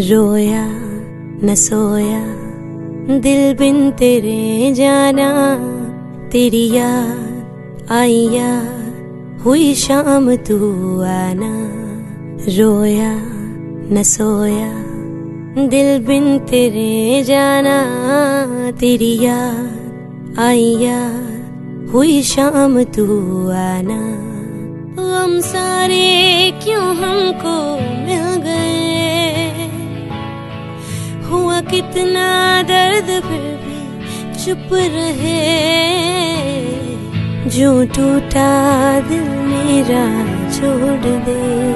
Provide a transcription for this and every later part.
रोया, न सोया। दिल बिन तेरे जाना, तेरी याद आई याद। हुई शाम तू आना, रोया, न सोया। दिल बिन तेरे जाना, तेरी याद आई याद। हुई शाम तू आना। हम सारे क्यों हमको मिल गए? कितना दर्द फिर भी चुप रहे। जो टूटा दिल मेरा छोड़ दे।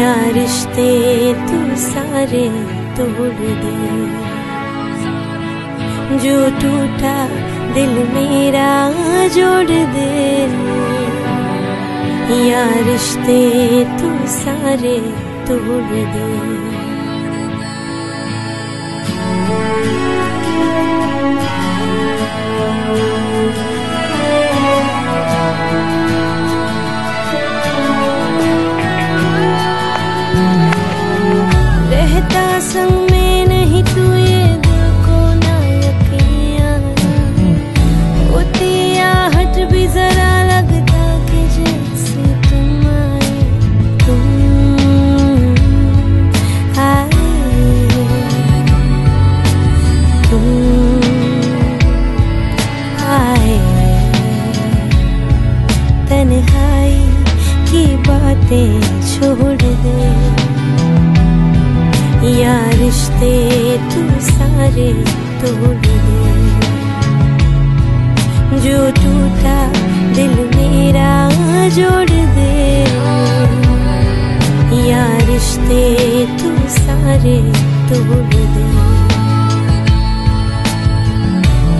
या रिश्ते तू सारे तोड़ दे। जो टूटा दिल मेरा जोड़ दे। या रिश्ते तू सारे तोड़ दे। Thank you. तन्हाई की बातें छोड़ दे। या रिश्ते तू सारे तोड़ दे। जो टूटा दिल मेरा जोड़ दे। या रिश्ते तू सारे तोड़ दे।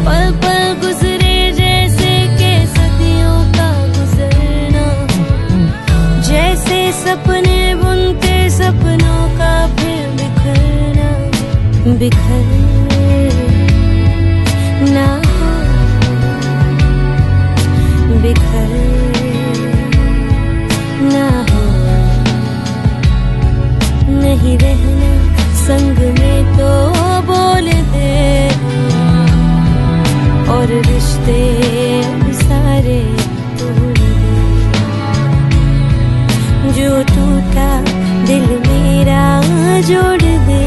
पल पल सपने बुनते सपनों का फिर बिखरना बिखर ना हो बिखर ना हो नहीं रहना संग में तो बोल दे। और रिश्ते सारे तोड़ टूटा, दिल मेरा जोड़ दे।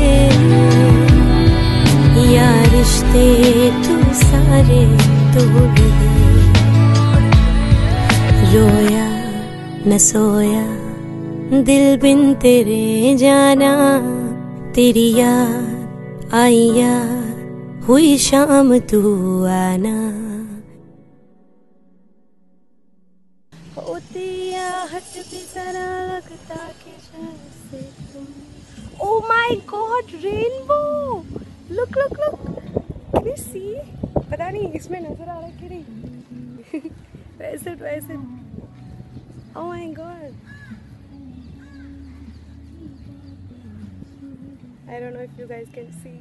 या रिश्ते तू सारे तोड़ दे। रोया न सोया, दिल बिन तेरे जाना। तेरी याद, आई याद, हुई शाम तू आना। आहट भी जरा लगता कि जैसे तुम। ओ my God rainbow look look look can you see पता नहीं, इसमें नज़र आ रहा कि नहीं? वैसे वैसे। ओ my God I don't know if you guys can see.